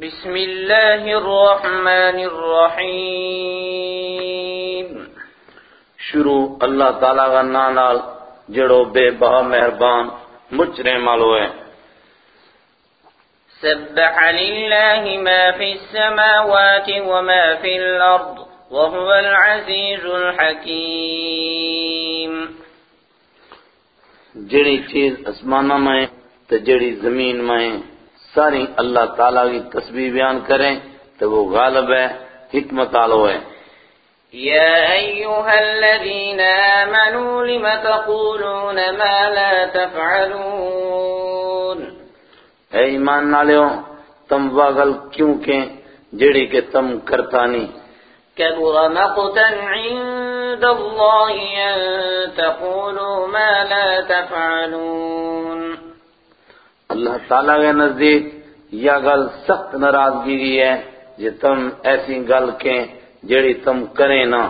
بسم الله الرحمن الرحيم. شروع اللہ تعالیٰ کا نام نال جڑو بے بہا مہربان مجرے مالو ہے سبح لله ما في السماوات وما في الأرض وهو العزيز الحكيم جڑی چیز اسمانہ میں تو جڑی زمین میں ساری اللہ تعالیٰ کی تسبیح بیان کریں تو وہ غالب ہے حکمت آلو ہے۔ يا أيها الذين آمنوا لم تقولون ما لا تفعلون؟ اے ایمان نالیو تم واگل کیوں کہ جڑی کہ تم کرتا نہیں۔ كبر مقتا عند الله أن تقولوا ما لا تفعلون۔ اللہ تعالیٰ کے نزدیک یہ گل سخت ناراضگی کی ہے جو تم ایسی گل کے جڑی تم کریں نا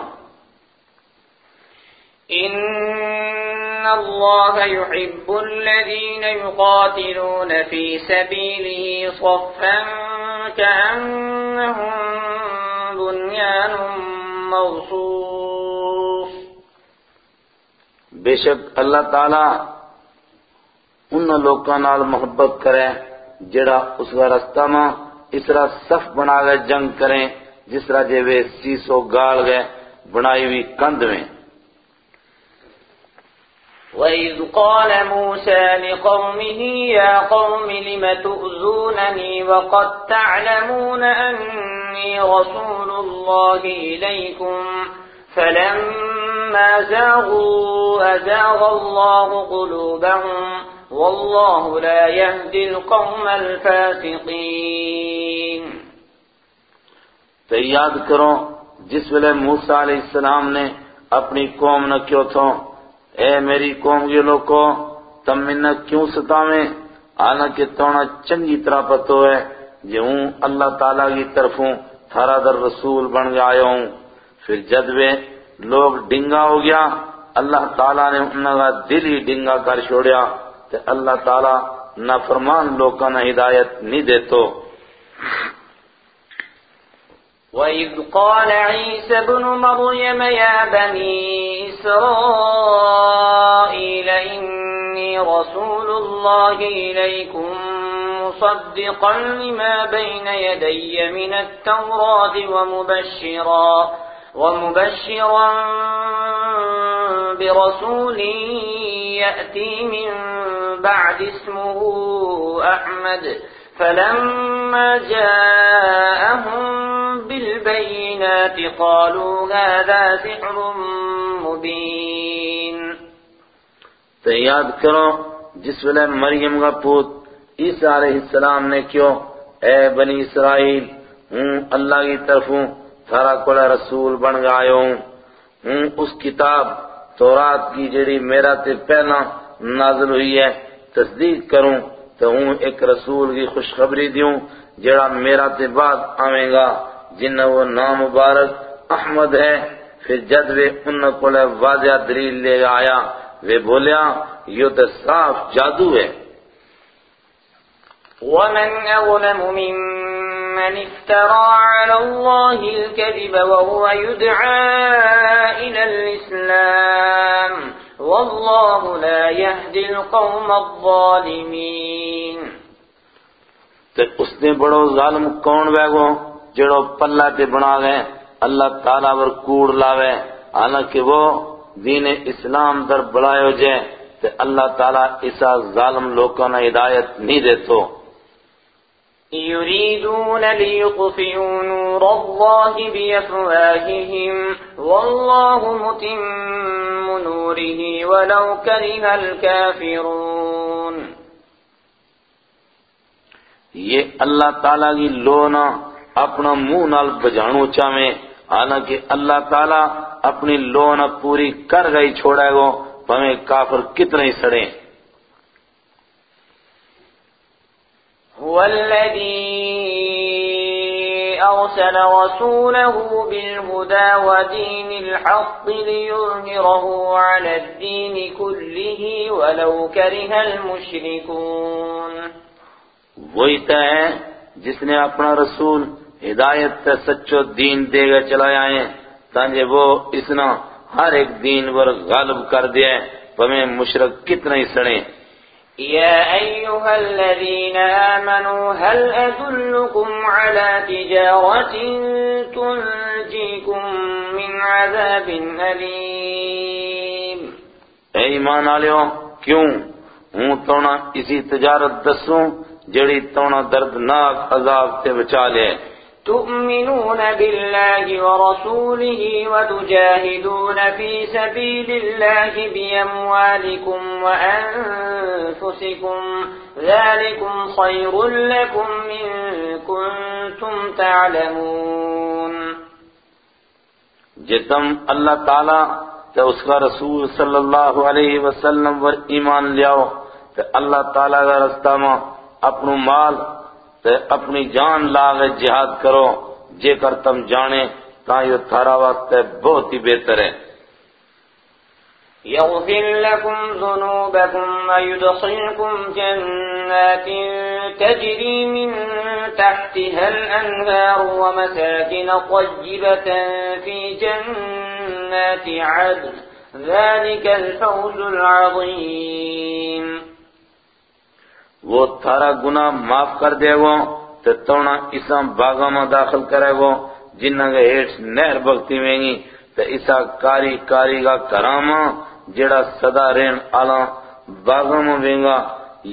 إن الله يحب الذين يقاتلون في سبيله صفا كأنهم بنيان مرصوص۔ بے شک اللہ تعالیٰ ان لوکاں نال محبت کرے جڑا اس کا رستہ ماں اس طرح صف بنا گئے جنگ کریں، جس طرح جے وے سیسو گال گئے، بنائی ہوئی کند میں۔ وَإِذْ قَالَ مُوسَى لِقَوْمِهِ يَا قَوْمِ لِمَ تُؤْذُونَنِي وَقَدْ تَعْلَمُونَ أَنِّي رَسُولُ اللَّهِ إِلَيْكُمْ فَلَمَّا زَاغُوا أَزَاغَ اللَّهُ قُلُوبَهُمْ وَاللَّهُ لَا يَهْدِي الْقَوْمَ الْفَاسِقِينَ. تو یاد کرو، جس ویلے موسیٰ علیہ السلام نے اپنی قوم نہ کیوں تھو، اے میری قوم کے لوگوں تم منہ کیوں ستاویں حالانکہ تونا چنگی طرح پتو ہے جو ہوں اللہ تعالیٰ کی طرفوں تھارا در رسول بن گیا آیا ہوں۔ پھر جد وے لوگ ڈنگا ہو گیا، اللہ تعالیٰ نے انہوں کا دل ہی ڈنگا کر چھوڑیا۔ تو اللہ تعالیٰ نافرمان لوگوں نے ہدایت نہیں دیتو۔ وَإِذْ قَالَ عِيسَى ابْنُ مَرْيَمَ يَا بَنِي إِسْرَائِيلَ إِنِّي رَسُولُ اللَّهِ إِلَيْكُمْ مُصَدِّقًا لِمَا بَيْنَ يَدَيَّ مِنَ التَّوْرَاةِ وَمُبَشِّرًا۔ وَمُبَشِّرًا برسول يأتي من بعد اسمه أحمد. فلما جاءهم بالبينات قالوا هذا سحر مبين. تو یاد کرو، جس ویلے مریم کا پوت عیسیٰ علیہ السلام نے کیوں؟ اے بنی اسرائیل، ہوں اللہ کی طرف ہوں تھارا کولا رسول بن گیا ہوں۔ اس کتاب تورات کی جڑی میرا تے پہلا نازل ہوئی ہے، تصدیق کروں تو ہوں ایک رسول کی خوشخبری دیوں جڑا میرا تے بعد آویں گا، جن وہ نام مبارک احمد ہے۔ پھر جد وے ان کو واضح دلیل لے آیا وہ بولیا یہ تو صاف جادو ہے۔ ومن أظلم ممن من افترى على الله الكذب وهو يدعى إلى الإسلام والله لا يهدي القوم الظالمين۔ تے اس نے بڑو ظالم کون بیگو جڑو پلہ تے بنا گئے اللہ تعالیٰ ور کوڑ لاوے، حالانکہ وہ دین اسلام در بڑھائے ہو جائے، تے اللہ تعالیٰ اسا ظالم لوگوں نے ہدایت نہیں دیتو۔ يريدون ليطفئوا نور الله بأفواههم والله متم نوره ولو كره الكافرون. یہ اللہ تعالیٰ کی لونا اپنا منہ نال بجانو چاہویں، حالانکہ اللہ تعالیٰ اپنی لونا پوری کر گئی چھوڑے گو پہمیں کافر کتنے ہی سڑیں هو الذي أرسل رسوله بالهدى ودين الحق ليظهره على الدين كله ولو كره المشركون. وہی تو ہے جس نے اپنا رسول ہدایت تے سچو دین دے گا چلایا ہے تانجے وہ اسنا ہر ایک دین پر غالب کر دیا ہے پمیں مشرق کتنا ہی سڑیں يا أيها الذين آمنوا هل أدلكم على تجارة تنجيكم من عذاب أليم اے ایمان آلیو کیوں؟ ہوں تونا اسی تجارت دسوں، جڑی تونا دردناک عذاب تے بچا لے تؤمنون بالله ورسوله وتجاهدون في سبيل الله بأموالكم وأنفسكم ذلكم خير لكم إن كنتم تعلمون جتم اللہ تعالیٰ تے اس کا رسول صلی اللہ علیہ وسلم ور ایمان لیاؤ تے اللہ تعالیٰ کا رستہ میں اپنو مال تے اپنی جان لاغ جہاد کرو جے کر تم جانے تاں یہ تھارا وقت بہت ہی بہتر ہے۔ يغفر لكم ذنوبكم ويدخلكم جنات تجري من تحتها الأنهار ومساكن طيبة في جنات عدن۔ ذلك الفوز العظيم وہ تھارا گناہ معاف کر دے گو تے تونا اسا باغا میں داخل کرے گو جنہ کے ہیٹ نہر بغتی میں گی تے اسا کاری کاری کا کراما ہاں، جڑا صدا رین آلا باغا میں بینگا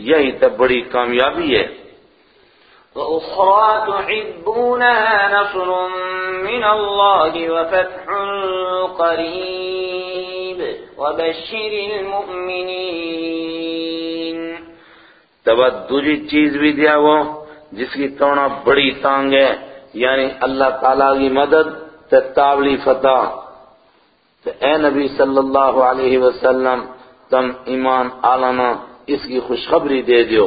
یہی تے بڑی کامیابی ہے۔ وأخرى تحبونها نصر من الله وفتح قريب وبشر المؤمنين تبا دوسری چیز بھی دیا وہ، جس کی توڑا بڑی تانگ ہے یعنی اللہ تعالیٰ کی مدد تابلی فتح۔ تو اے نبی صلی اللہ علیہ وسلم، تم ایمان آلانا، اس کی خوشخبری دے دیو۔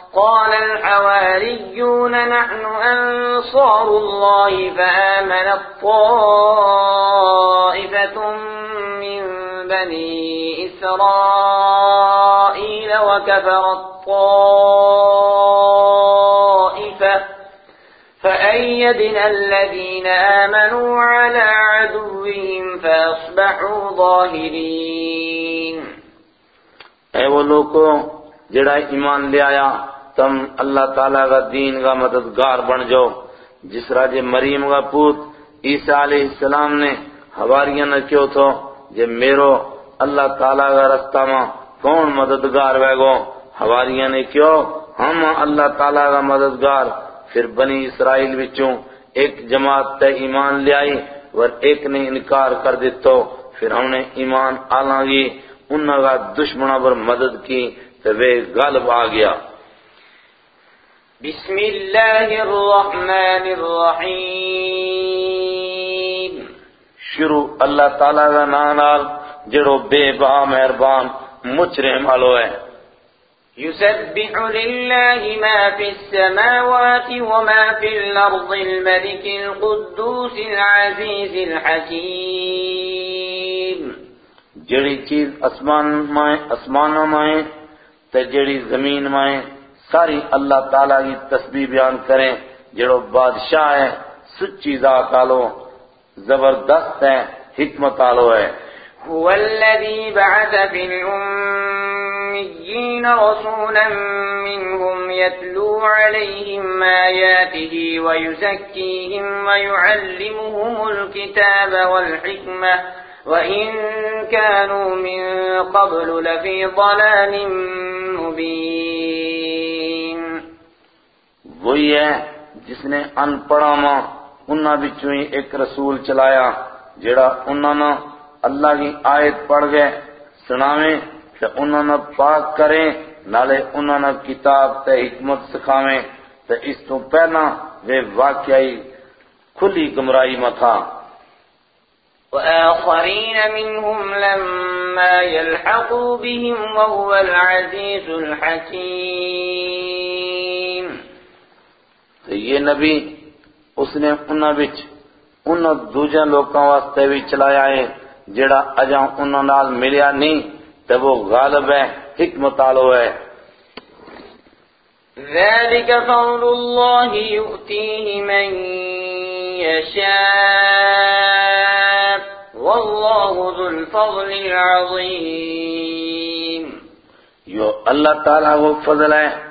قال الحواريون نحن أنصار الله فآمن الطائفة من بني إسرائيل وكفر الطائفة فأيدنا الذين آمنوا على عدوهم فأصبحوا ظاهرين. اے وہ لوگو جڑا ایمان لے آیا تم اللہ تعالیٰ کا دین کا مددگار بن جاؤ۔ جس راج مریم کا پوت عیسیٰ علیہ السلام نے ہواریاں نہ کیوں تھو؟ جب میرو اللہ تعالیٰ کا رستہ میں کون مددگار بے گو؟ ہواریاں نے کیوں؟ ہم اللہ تعالیٰ کا مددگار۔ پھر بنی اسرائیل بچوں ایک جماعت تے ایمان لے آئی اور ایک نے انکار کر دیتو۔ پھر ہم نے ایمان آلاں گی انہوں کا دشمنوں پر مدد کی تو وہ غالب آ گیا۔ بسم الله الرحمن الرحيم شروع اللہ تعالیٰ کا نانال جڑو بے با مہربان مچرم علو ہے يسبح لله ما في السماوات وما في الأرض الملك القدوس العزيز الحكيم جڑی چیز اسمان مائیں اسمانوں مائیں تے جڑی زمین مائیں ساری اللہ تعالیٰ کی تسبیح بیان کریں۔ جڑو بادشاہ ہے سچی ذات آلو، زبردست ہے حکمت آلو ہے هو الذي بعث في الأميين رسولا منهم يتلو عليهم آياته ويزكيهم ويعلمهم الكتاب والحكمة، وإن كانوا من قبل لفي ضلال مبين۔ وہی ہے جس نے ان پڑھا ماں، انہاں بچوں ہی ایک رسول چلایا جڑا انہاں نہ اللہ کی آیت پڑھ گئے، سناویں تے انہاں نہ پاک کریں، نالے انہاں نہ کتاب تے حکمت سکھاویں۔ تے اس تو پہلا وہ واقعی کھلی گمرائی میں تھا۔ وآخرين منهم لما يلحقوا بهم وهو العزيز الحكيم تو یہ نبی اس نے انہاں وچ انہاں دوجہ لوکاں واسطے بھی چلایا ہے جڑا اجاں انہاں نال ملیا نہیں تے وہ غالب ہے حکمت آلو ہے۔ ذلك فضل الله يؤتيه من يشاء والله ذو الفضل العظيم جو اللہ تعالیٰ وہ فضل ہے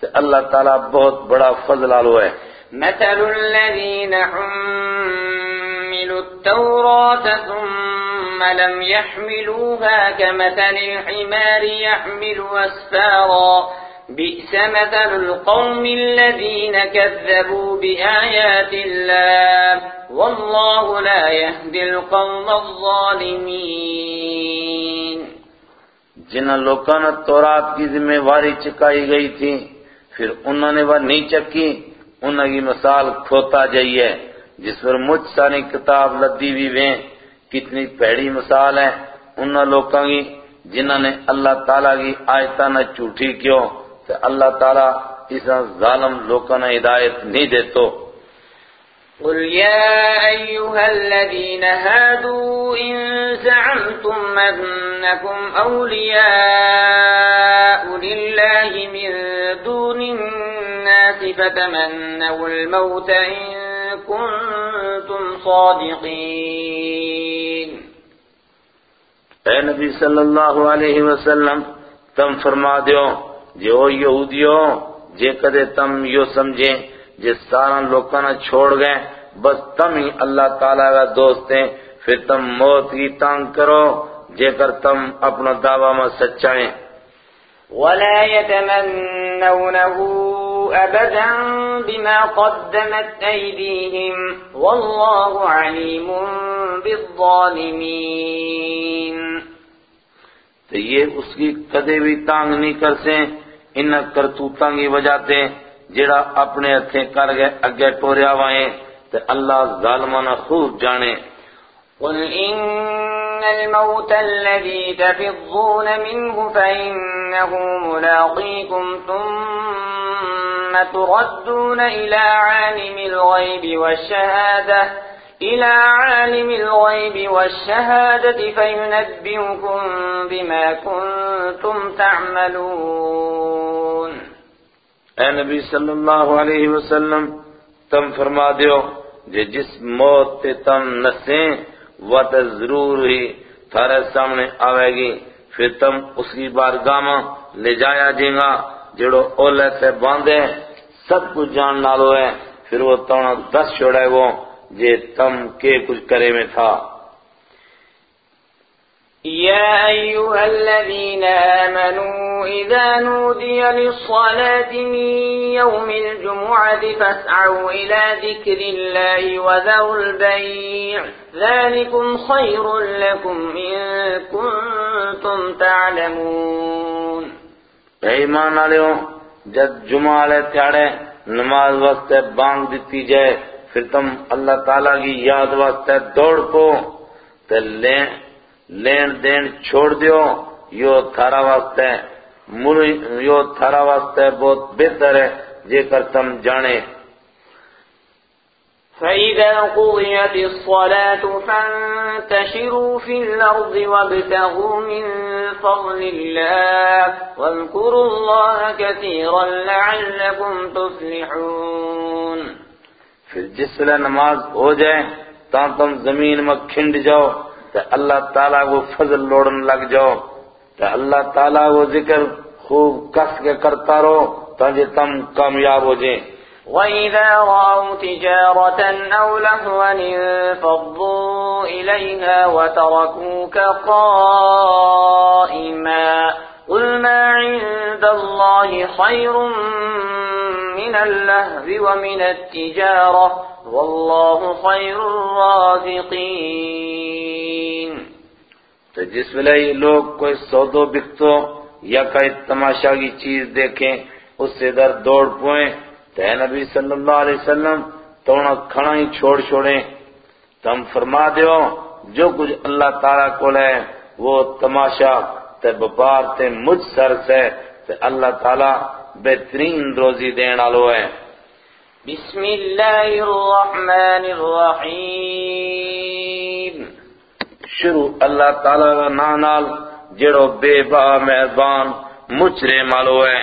تو اللہ تعالیٰ بہت بڑا فضل آلو ہے مثل الذين حملوا التوراة ثم لم يحملوها كمثل الحمار يحمل أسفارا. بئس مثل القوم الذين كذبوا بآيات الله. والله لا يهدي القوم الظالمين. جن لوگوں نے تورات کی ذمہ واری چکائی گئی تھی، پھر انہوں نے وہ نہیں چکی، انہوں کی مثال کھوتا جائیے جس پر مجھ ساری کتاب لدی بھی ویں۔ کتنی پیڑی مثال ہے انہوں لوگوں کی جنہوں نے اللہ تعالیٰ کی آیتہ نہ چوٹھی کیوں کہ اللہ تعالیٰ اس ظالم لوگوں نے ہدایت نہیں دیتو۔ قل يا أيها الذين هادوا إن زعمتم أنكم أولياء لله من دون الناس فتمنوا الموت إن كنتم صادقين. اے نبی صلی اللہ علیہ وسلم، تم فرما دیو، جو یہودیو جے کدے تم یو سمجھیں جے سارا لوکاں نہ چھوڑ گئے بس تم ہی اللہ تعالیٰ کا دوست ہیں۔ پھر تم موت کی تانگ کرو جے کر تم اپنا دعویٰ میں سچائیں ولا يتمنونه أبدا بما قدمت أيديهم والله عليم بالظالمين۔ تو یہ اس کی کدے بھی تانگ نہیں کر سیں ان کرتوتاں کی وجہ تے جڑا اپنے ہتھیں کر گئے اگے ٹوریا وائیں تو اللہ ظالمانہ خوب جانے۔ قل إن الموت الذي تفضون منه فإنه ملاقيكم ثم تردون إلى عالم الغيب والشهادة۔ إلى عالم الغيب والشهادة فينبئكم بما كنتم تعملون۔ اے نبی صلی اللہ علیہ وسلم، تم فرما دیو جے جس موت تے تم نسیں وہ تے ضرور ہی تھارے سامنے آوے گی۔ پھر تم اس کی بارگاہ میں لے جایا جیں گا جڑو اولے تے باندھے سب کچھ جان نالو ہے۔ پھر وہ تونا دس چھوڑے وہ، جے تم کے کچھ کرے میں تھا۔ يا أيها الذين آمنوا إذا نودي للصلاة من يوم الجمعة فاسعوا إلى ذكر الله وذروا البيع. ذلكم خير لكم إن كنتم تعلمون. اے ایمان آلیوں جب جمعہ والے تیاڑے نماز واسطے بانگ دیتی جائے، پھر تم اللہ تعالیٰ کی یاد واسطے دوڑ کو تے لیں لین دین چھوڑ دیو یو تھارا واسطے یو تھارا واسطے بہت بہتر ہے جے کر تم جانے۔ فإذا قضيت الصلاة فانتشروا في الأرض وابتغوا من فضل الله واذكروا الله كثيرا لعلكم تفلحون۔ پھر جس لیے نماز ہو جائے تا تم زمین میں کھنڈ جاؤ۔ تو اللہ تعالیٰ کو فضل لوڑن لگ جاؤ۔ تو اللہ تعالیٰ کو ذکر خوب کس کے کرتا رہو تاکہ تم کامیاب ہو جائیں۔ وَإِذَا رَأَوْا تِجَارَةً أَوْ لَهْوًا انفضوا إِلَيْهَا وَتَرَكُوكَ قَائِمًا قُلْ مَا عِندَ اللَّهِ خَيْرٌ مِنَ اللَّهْوِ وَمِنَ التِّجَارَةِ وَاللَّهُ خَيْرُ الرَّازِقِينَ. تو جس ویلے لوگ کوئی سودو بکتو یا کوئی تماشا کی چیز دیکھیں، اس سے در دوڑ پوئیں، تو اے نبی صلی اللہ علیہ وسلم تو انہوں کھڑا ہی چھوڑ چھوڑیں۔ تم فرما دیو، جو کچھ اللہ تعالیٰ کو لے، وہ تماشا تے بپار تے مجھ سر سے تے اللہ تعالیٰ بہترین روزی دین والو ہے۔ بسم اللہ الرحمن الرحیم۔ شروع اللہ تعالیٰ کا نانال جڑو بے با مہربان مچرے مالو ہے۔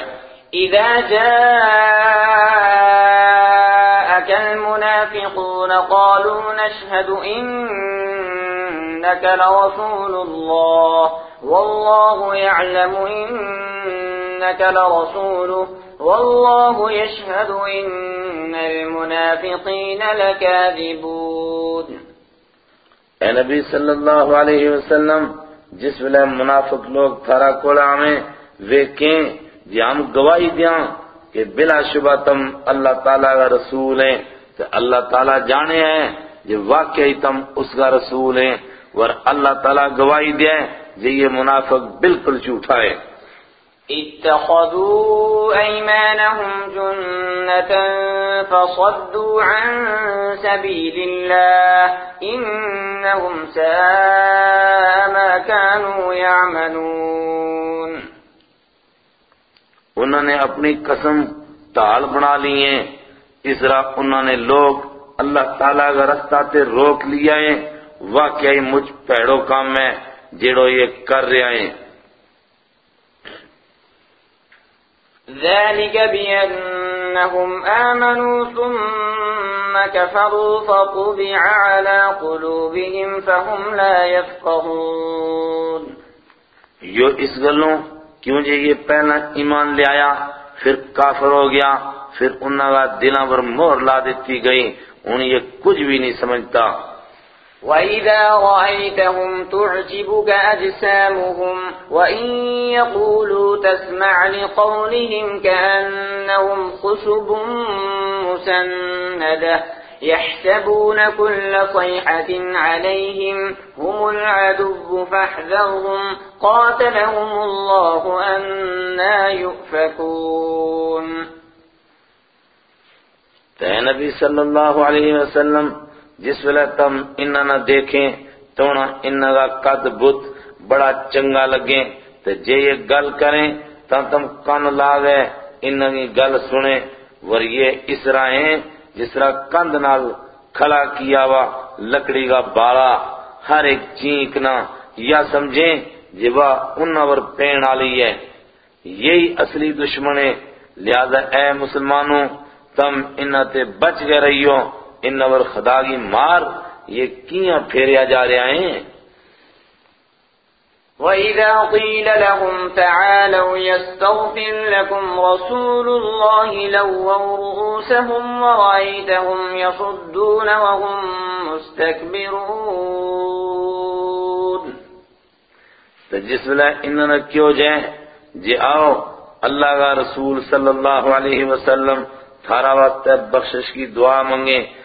اذا جاءك المنافقون قالوا نشهد انك لرسول الله۔ والله يعلم انك لرسوله. والله يشهد ان المنافقين لكاذبون. اے نبی صلی اللہ علیہ وسلم، جس ویلے منافق لوگ تھارا کولا میں وہ کہیں جی ہم گواہی دیاں کہ بلا شبہ تم اللہ تعالیٰ کا رسول ہیں تو اللہ تعالیٰ جانے ہیں جی واقعی تم اس کا رسول ہیں، ور اللہ تعالیٰ گواہی دیا جی یہ منافق بالکل جھوٹا ہے۔ اتخذوا ايمانهم جنة فصدوا عن سبيل الله انهم ساء ما كانوا يعملون۔ انہوں نے اپنی قسم ٹال بنا لی ہیں۔ اس طرح انہوں نے لوگ اللہ تعالیٰ کا رستہ تے روک لیا ہے واقعی مجھ پیڑوں کام میں جڑو یہ کر رہے ہیں۔ ذلك بأنهم آمنوا ثم كفروا فطبع على قلوبهم فهم لا يفقهون۔ یہ اس گلوں کیوں جے یہ پہلا ایمان لے آیا؟ پھر کافر ہو گیا پھر انہوں کا دلوں پر مور لا دیتی گئی انہیں یہ کچھ بھی نہیں سمجھتا۔ وَإِذَا رَأَيْتَهُمْ تُعْجِبُكَ أَجْسَامُهُمْ وَإِن يَقُولُوا تَسْمَعْ لِقَوْلِهِمْ كَأَنَّهُمْ خُشُبٌ مُّسَنَّدَةٌ يَحْسَبُونَ كُلَّ صَيْحَةٍ عَلَيْهِمْ هُمُ الْعَدُوُّ فَاحْذَرْهُمْ قَاتَلَهُمُ اللَّهُ أَنَّىٰ يُؤْفَكُونَ. نبی صلی اللہ علیہ وسلم جس ویلے تم انہاں نہ دیکھیں تو انہاں کا قد بت بڑا چنگا لگے تو جے یہ گل کریں تو تم کن لاغے انہاں کی گل سنیں۔ ور یہ اس طرح ہیں جس طرح کند نال کھلا کیا ہوا لکڑی کا بالا۔ ہر ایک چینکنا یا سمجھیں جبا انہاں ور پین آلی ہے۔ یہی اصلی دشمنے لہذا اے مسلمانوں، تم انہاں تے بچ گئے رہیو۔ انہاں ور خدا کی مار یہ کیاں پھیریا جا رہے ہیں؟ وَإِذَا قِيلَ لَهُمْ تَعَالَوْا يَسْتَغْفِرْ لَكُمْ رَسُولُ اللَّهِ لَوَّوْا رُؤُوسَهُمْ وَرَأَيْتَهُمْ يَصُدُّونَ وَهُمْ مُسْتَكْبِرُونَ۔ تو جس ویلے انہوں نے کیوں جائیں؟ جی آؤ اللہ کا رسول صلی اللہ علیہ وسلم تھارا وقت بخشش کی دعا منگیں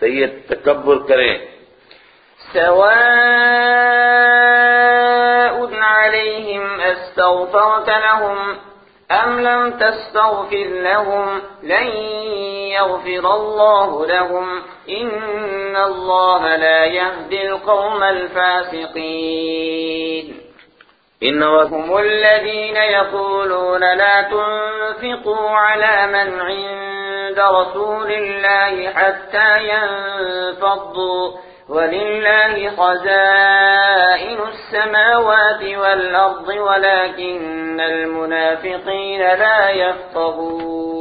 تو یہ تکبر کریں سواء عليهم استغفرت لهم أم لم تستغفر لهم لن يغفر الله لهم إن الله لا يهدي القوم الفاسقين انما هم الذين يقولون لا تنفقوا على من عند رسول الله حتى ينفضوا ولله خزائن السماوات والأرض ولكن المنافقين لا يفقهون.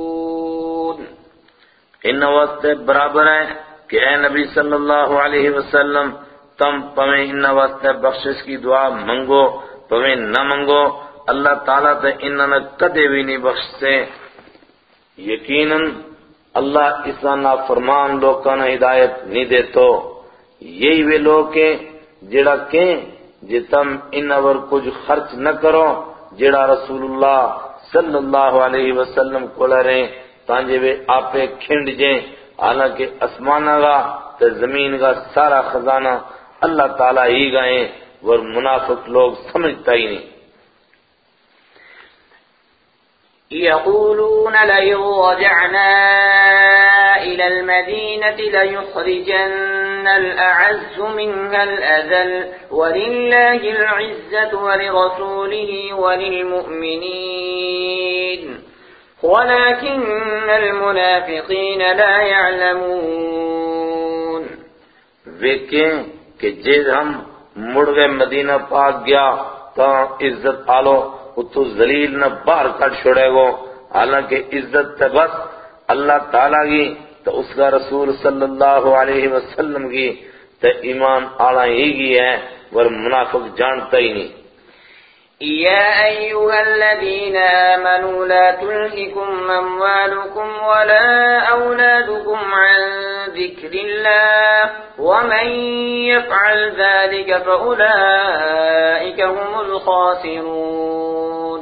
إن وقت برابر ہے کہ اے نبی صلی اللہ علیہ وسلم تم پمیں ان وقت بخشش کی دعا منگو پمیں نہ منگو۔ اللہ تعالیٰ تے انہوں نے کدے بھی نہیں بخشتے۔ یقیناً اللہ اس نافرمان لوگوں نے ہدایت نہیں دیتو۔ یہی وہ لوگ ہیں جڑا کہیں جی تم ان اور کچھ خرچ نہ کرو، جڑا رسول اللہ صلی اللہ علیہ وسلم کو لریں تانجے وہ آپے کھنڈ جیں حالانکہ اسمانہ کا تے زمین کا سارا خزانہ اللہ تعالیٰ ہی گئے اور منافق لوگ سمجھتا ہی نہیں يقولون لئن رجعنا إلى المدينة ليخرجن الأعز منها الأذل ولله العزة ولرسوله وللمؤمنين. ولكن المنافقين لا يعلمون. ویکھیں کہ ہم مڑ گئے مدینہ پاک گیا تو عزت آلو اتو ذلیل نہ باہر کٹ چھوڑے گو۔ حالانکہ عزت تے بس اللہ تعالیٰ کی، تو اس کا رسول صلی اللہ علیہ وسلم کی تو ایمان آلہ ہی کی ہے، ور منافق جانتا ہی نہیں۔ يا أيها الذين آمنوا لا تلهكم أموالكم ولا أولادكم عن ذكر الله ومن يفعل ذلك فأولئك هم الخاسرون.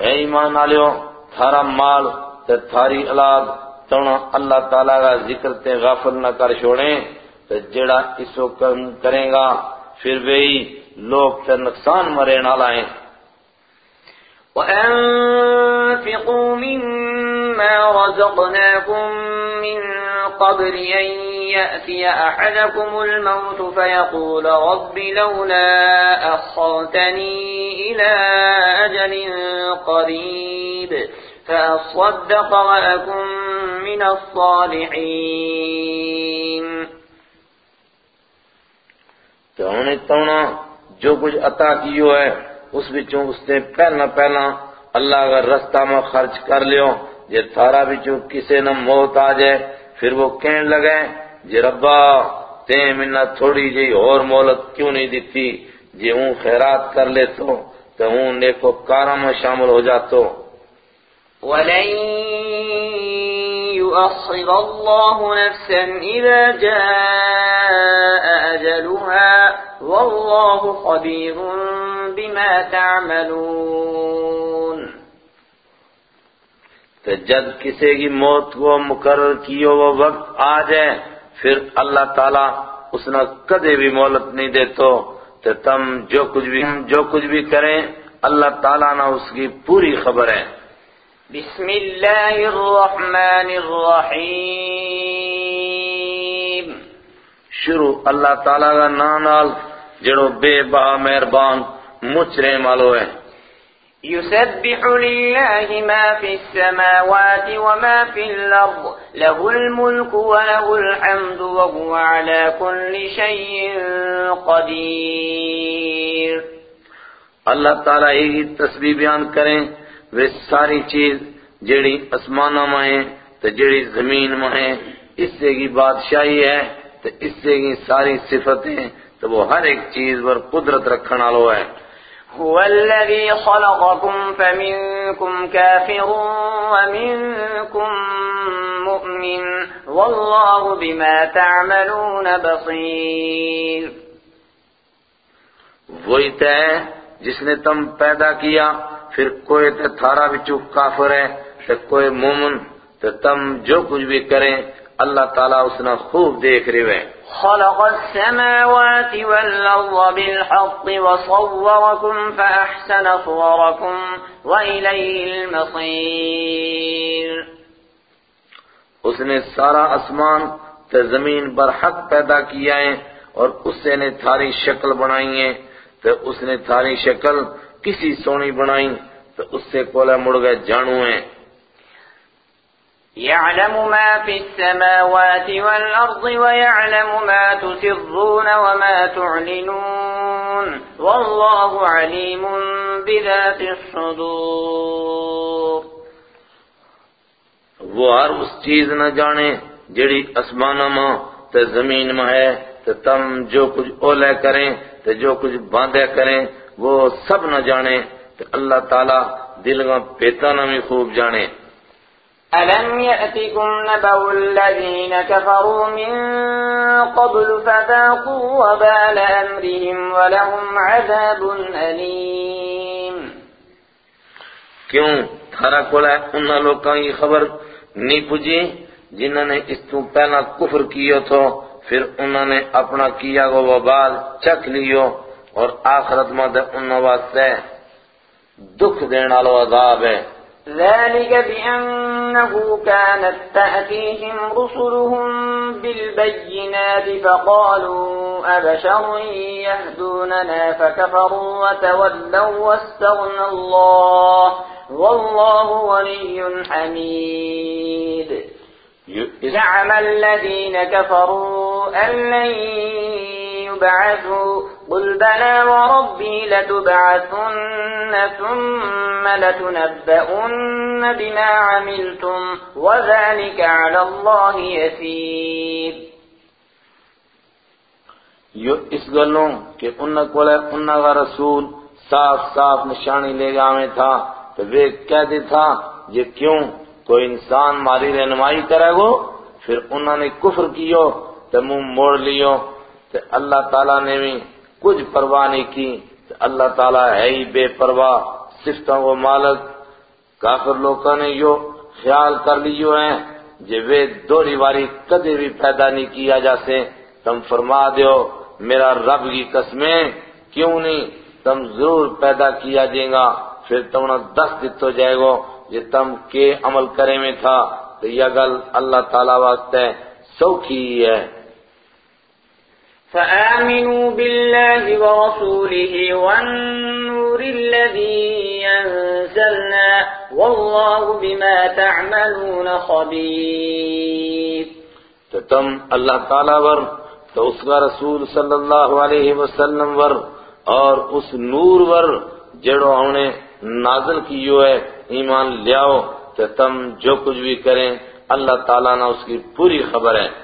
اے ایمان آلیو تھارا مال تے تھاری اولاد تنو اللہ تعالیٰ کا ذکر تے غافل نہ کر چھوڑیں، تے جڑا اس وقت کریں گا، پھر وہی لوگ تے نقصان مرے نہ لائیں وَأَنفِقُوا مِمَّا رَزَقْنَاكُم مِّن قَبْلِ أَن يَأْتِيَ أَحَدَكُمُ الْمَوْتُ فَيَقُولَ رَبِّ لَوْلَا أَخَّرْتَنِي إِلَىٰ أَجَلٍ قَرِيبٍ فَأَصَّدَّقَ وَأَكُن مِّنَ الصَّالِحِينَ۔ جو کچھ عطا کیو ہے، اس بچوں اس نے پہلا پہلا اللہ کا رستہ میں خرچ کر لیو۔ جے تھارا بچوں کسے نہ موت آ جائے۔ پھر وہ کہنے لگے، جے ربا، تے منہ تھوڑی جی اور مولت کیوں نہیں دیتی جے ہوں خیرات کر لے تو تو ہوں نیکو کارا میں شامل ہو جاتو۔ وَلَن يُؤَخِّرَ اللَّهُ نَفْسًا إِذَا جَاءَ أَجَلُهَا۔ وَاللَّهُ خَبِيرٌ بِمَا تَعْمَلُونَ. تو جب کسی کی موت کو مقرر کیو وہ وقت آ جائے پھر اللہ تعالیٰ اس نے کدے بھی مولت نہیں دیتو تو تم جو کچھ بھی جو کچھ بھی کریں اللہ تعالیٰ نے اس کی پوری خبر ہے۔ بسم اللہ الرحمن الرحیم۔ شروع اللہ تعالیٰ کا نانال جڑو بے با مہربان مچرے مالو ہے يسبح لله ما في السماوات وما في الأرض له الملك وله الحمد وهو على كل شيء قدير۔ اللہ تعالیٰ ایک ہی تسبیح بیان کریں وہ ساری چیز جیڑی اسمانہ میں ہیں تو جیڑی زمین میں ہیں اس سے کی بادشاہی ہے تو اس سے کی ساری صفتیں تو وہ ہر ایک چیز پر قدرت رکھنا لو ہے۔ هو الذي خلقكم فمنكم كافر ومنكم مؤمن والله بما تعملون بصير۔ وہی تے جس نے تم پیدا کیا پھر کوئی تے تھارا بچو کافر ہے تے کوئی مومن تے تم جو کچھ بھی کریں اللہ تعالیٰ اس نے خوب دیکھ رہے ہیں۔ خلق السماوات والأرض بالحق وصوركم فأحسن صوركم وإليه المصير۔ اس نے سارا اسمان تے زمین پر حق پیدا کیا ہے اور اس سے نے تھاری شکل بنائی ہے۔ تو اس نے تھاری شکل کسی سونی بنائی تو اس سے کولے مڑ گئے جانو ہیں۔ يعلم ما في السماوات والأرض ويعلم ما تسرون وما تعلنون والله عليم بذات الصدور. وہ ہر اس چیز نہ جانے جڑی اسمانہ ماں تے زمین میں ہے، تے تم جو کچھ اولے کریں، تے جو کچھ باندھے کریں، وہ سب نہ جانے، تے اللہ تعالیٰ دل کا پیتانا بھی خوب جانے۔ ألم يأتكم نبأ الذين كفروا من قبل فذاقوا وبال أمرهم ولهم عذاب أليم کیوں؟ تھارا کولا انہا لوگاں کی خبر نہیں پوچھی جنہوں نے اس تو پہلا کفر کیو تھو، پھر انہوں نے اپنا کیا گو وبال چک لیو، اور آخرت میں دے انہوں واسطے دکھ دینا لو عذاب ہے۔ ذلك بأن إنه كانت تأتيهم رسلهم بالبينات فقالوا أبشر يهدوننا فكفروا وتولوا واستغنى الله والله ولي حميد. زعم الذين كفروا أن لن يبعثوا قل بلى وربي لتبعثن ثم لتنبؤن بما عملتم وذلك على الله يسير. یہ اس گلوں کہ انہ کولے انہ کا رسول صاف صاف نشانی لے گا میں تھا تو وہ کہہ دی تھا، یہ کیوں؟ کوئی انسان ماری رہنمائی کرے گو؟ پھر انہوں نے کفر کیو تو منہ موڑ لیو۔ تو اللہ تعالیٰ نے بھی کچھ پرواہ نہیں کی تو اللہ تعالیٰ ہے ہی بے پرواہ، صفتوں کو مالک، کافر لوگوں نے یہ خیال کر لیو ہیں جے وہ دوری واری کدے بھی پیدا نہیں کیا جاسے۔ تم فرما دیو، میرا رب کی قسمیں کیوں نہیں تم ضرور پیدا کیا دیں گا؟ پھر تم نے دس دیتو جائے گو یہ تم کے عمل کرے میں تھا۔ تو یہ گل اللہ تعالیٰ واسطے سوکھی ہے۔ فآمنوا بالله ورسوله والنور الذي أنزلنا والله بما تعملون خبير. تو تم اللہ تعالیٰ ور، تو اس کا رسول صلی اللہ علیہ وسلم ور، اور اس نور ور جڑو انہیں نازل کیو ہے، ایمان لیاؤ، تو تم جو کچھ بھی کریں، اللہ تعالیٰ نے اس کی پوری خبر ہے۔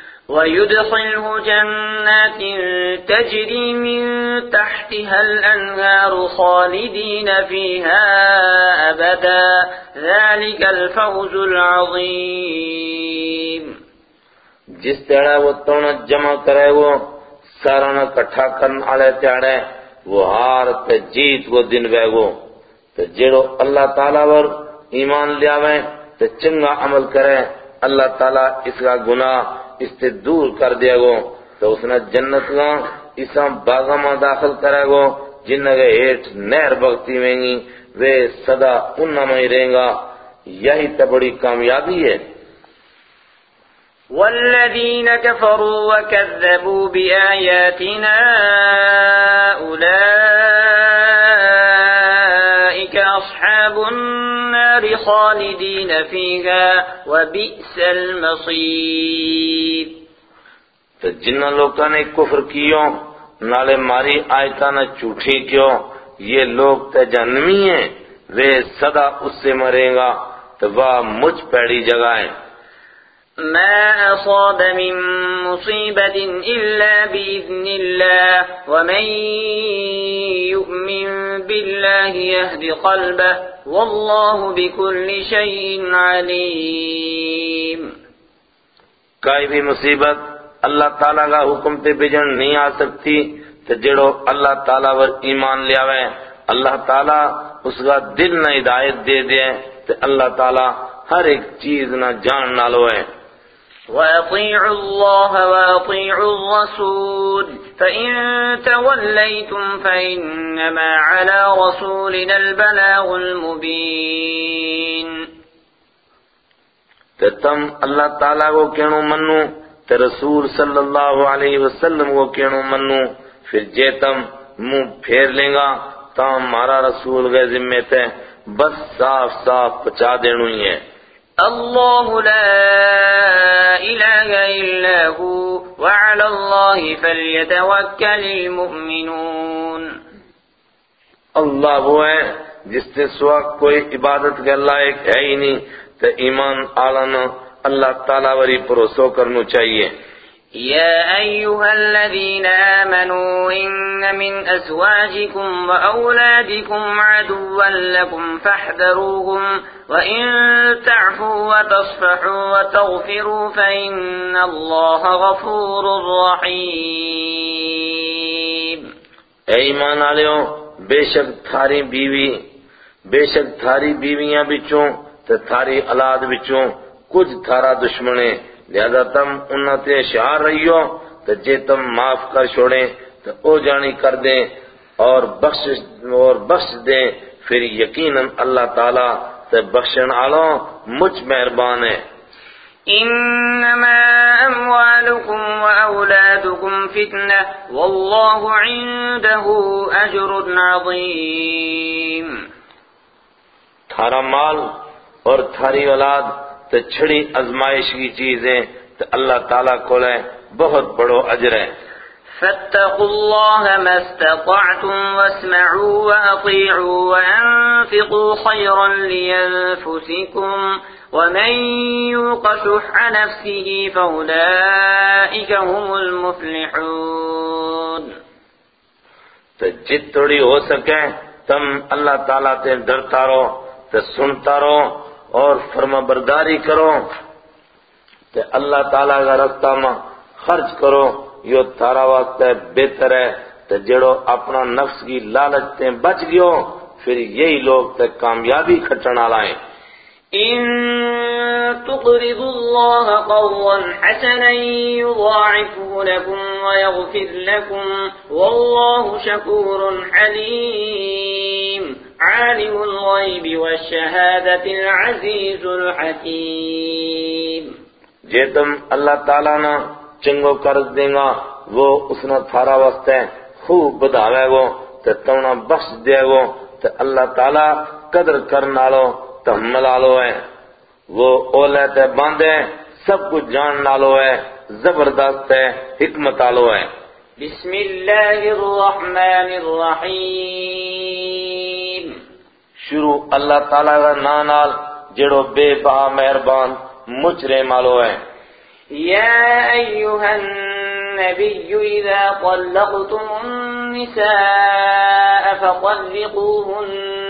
ويدخله جنات تجري من تحتها الأنهار خالدين فيها أبدا. ذلك الفوز العظيم. جس تیڑے وہ تونا جمع کرے وہ سارا کٹھا کرن آلے تیڑے وہ ہار تے جیت وہ دن بے گو تے جڑو اللہ تعالیٰ ور ایمان لیاویں تے چنگا عمل کرے، اللہ تعالیٰ اس کا گناہ اس سے دور کر دیا گو تو اس نے جنت گا اسا باغا میں داخل کرے گو، جن کے ہیٹ نہر بغتی میں گی وہ صدا انہ میں رہیں گا۔ یہی تو بڑی کامیابی ہے۔ والذين كفروا وكذبوا بآياتنا أولئك أصحاب النار خالدين فيها وبئس المصير۔ تو جنہ لوگوں نے کفر کیوں، نالے ماری آیتا نہ چوٹھی کیوں، یہ لوگ تے جہنمی ہیں وہ صدا اس سے مریں گا، تو وہ مجھ پیڑی جگہیں ما أصاب من مصيبة إلا بإذن الله ومن يؤمن بالله يهد قلبه والله بكل شيء عليم۔ کوئی بھی مصیبت اللہ تعالیٰ کا حکم تے بجن نہیں آ سکتی تو جڑو اللہ تعالیٰ ور ایمان لیاوے اللہ تعالیٰ اس کا دل نہ ہدایت دے دے تو اللہ تعالیٰ ہر ایک چیز نہ جان نالو ہے وأطيعوا الله وأطيعوا الرسول فإن توليتم فإنما على رسولنا البلاغ المبين تو تم اللہ تعالیٰ کو کہنو منو تو رسول صلی اللہ علیہ وسلم کو کہنو منو، پھر جے تم منہ پھیر لیں گا تو ہمارا رسول کے ذمے تے بس صاف صاف پچا دینو ہی ہے۔ الله لا إله إلا هو وعلى الله فليتوكل المؤمنون۔ اللہ وہ ہے جس نے سوا کوئی عبادت کے لائق ہے ہی نہیں تو ایمان آلانا اللہ تعالیٰ وری پروسو کرنو چاہیے۔ يا أيها الذين آمنوا إن من أزواجكم وأولادكم عدوا لكم فاحذروهم وإن تعفوا وتصفحوا وتغفروا فإن الله غفور رحيم. اے ایمان آلیو بے شک تھاری بیوی بے شک تھاری بیویاں بچوں تے تھاری أولاد بچوں کچھ تھارا دشمنے لہذا تم انہاں تے شعار رہیو تے جے تم معاف کر چھوڑیں تو او جانی کر دیں اور بخش اور بخش دیں۔ پھر یقیناً اللہ تعالیٰ تے بخشن آلوں مجھ مہربان ہے۔ انما اموالكم واولادكم فتنه والله عنده اجر عظيم تھارا مال اور تھاری اولاد تے چھڑی ازمائش کی چیزیں تے اللہ تعالیٰ کو لے بہت بڑو اجر ہے۔ فاتقوا الله ما استطعتم واسمعوا وأطيعوا وأنفقوا خيرا لينفسكم ومن يوق شح نفسه فأولئك هم المفلحون۔ تو جت توڑی ہو سکے تم اللہ تعالیٰ تے ڈرتا رہو تے سنتا رہو اور فرما برداری کرو کہ اللہ تعالیٰ کا رستہ میں خرچ کرو، یہ تارا واسطے بہتر ہے تو جڑو اپنا نفس کی لالچ تے بچ گیو پھر یہی لوگ تے کامیابی کھٹنا لائیں إن تقرضوا الله قرضا حسنا يضاعفه لكم ويغفر لكم والله شكور حليم. عالم الغيب والشهادة العزيز الحكيم. جے تم اللہ تعالیٰ نا چنگو قرض دیں گا وہ اس نے تھارا واسطے خوب بدھاوے گو، تے تونا بخش دے گو، تے اللہ تعالیٰ قدر کرنا لو تحمل آلو ہے وہ اولے تے باندھے سب کچھ جان نالو ہے زبردست ہے حکمت آلو ہے بسم اللہ الرحمن الرحیم شروع اللہ تعالیٰ کا نانال جڑو بے بہا مہربان مچرے مالو ہے یا ایوہ النبی اذا طلقتم النساء فطلقوهن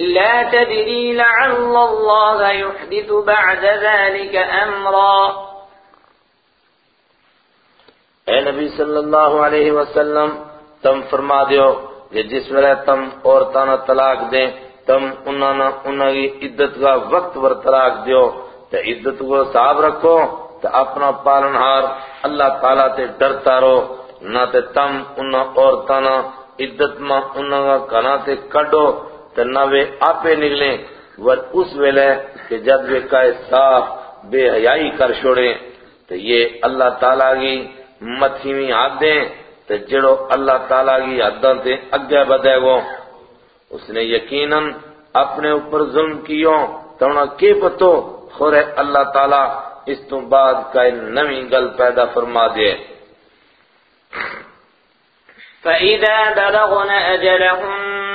لا تدري لعل الله يحدث بعد ذلك أمرا. اے نبی صلی اللہ علیہ وسلم، تم فرما دیو کہ جس ویلے تم عورتاں نہ طلاق دیں، تم انہاں نہ انہاں کی عدت کا وقت ور طلاق دیو۔ تے عدت کو صاحب رکھو تے اپنا پالنہار اللہ تعالیٰ تے ڈرتا رہو۔ نہ تے تم انہاں عورتاں نہ عدت میں انہاں کا کنا تے کڈو۔ تے نہ وے آپے نکلیں، ور اس ویلے کہ جب وہ کائے صاف بے حیائی کر چھوڑیں، تو یہ اللہ تعالیٰ کی متھیویں حدیں تے جڑو اللہ تعالیٰ کی حدوں تے اگے بدے گو۔ اس نے یقیناً اپنے اوپر ظلم کیوں؟ تو انہاں کے پتو؟ خورے اللہ تعالیٰ اس تو بعد کا نویں گل پیدا فرما دے۔ فَإِذَا بَلَغْنَ أَجَلَهُنَّ